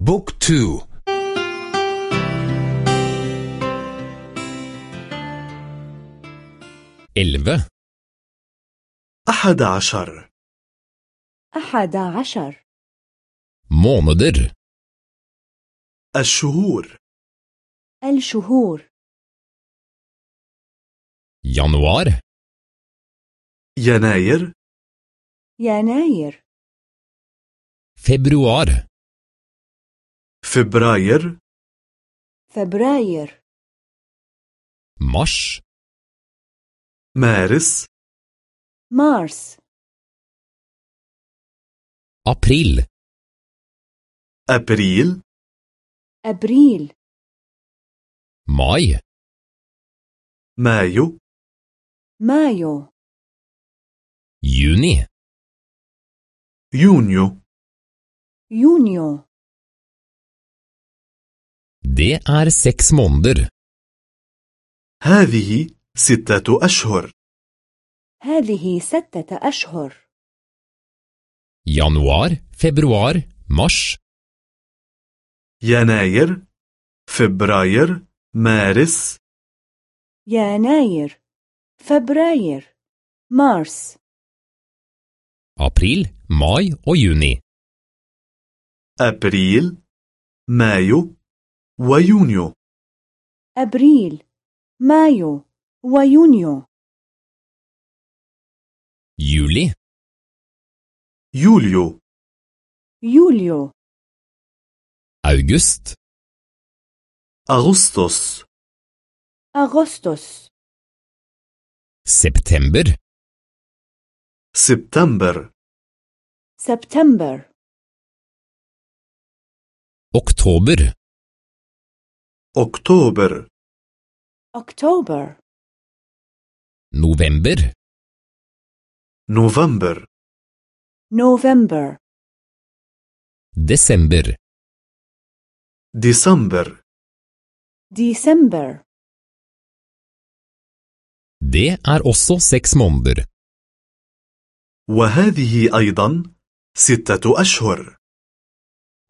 بوك تو Elleve. أحد عشر أحد عشر Måneder. الشهور الشهور Januar. يناير يناير Februar. فبراير فبراير Mars. مارس مارس April. أبريل أبريل Mai. مايو مايو. يونيو يونيو Det er seks måneder. هذه ستة أشهر هذه ستة أشهر Januar, februar, mars. يناير فبراير مارس يناير فبراير مارس April, mai og juni. أبريل مايو ويونيو أبريل مايو ويونيو Juli. يوليو يوليو August. أغسطس أغسطس September. سبتمبر سبتمبر Oktober. أكتوبر. أكتوبر. November. نوفمبر. نوفمبر. Desember. ديسمبر. ديسمبر. Det er også seks måneder. وهذه أيضا ستة أشهر.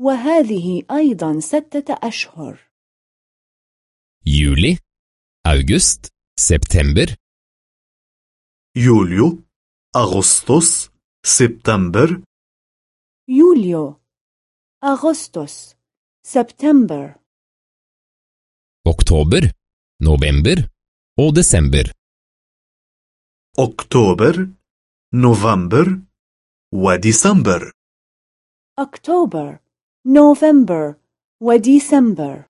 وهذه أيضا ستة أشهر. Juli. August. September. يوليو أغسطس سبتمبر يوليو أغسطس سبتمبر Oktober. November. Og desember. أكتوبر نوفمبر وديسمبر أكتوبر نوفمبر وديسمبر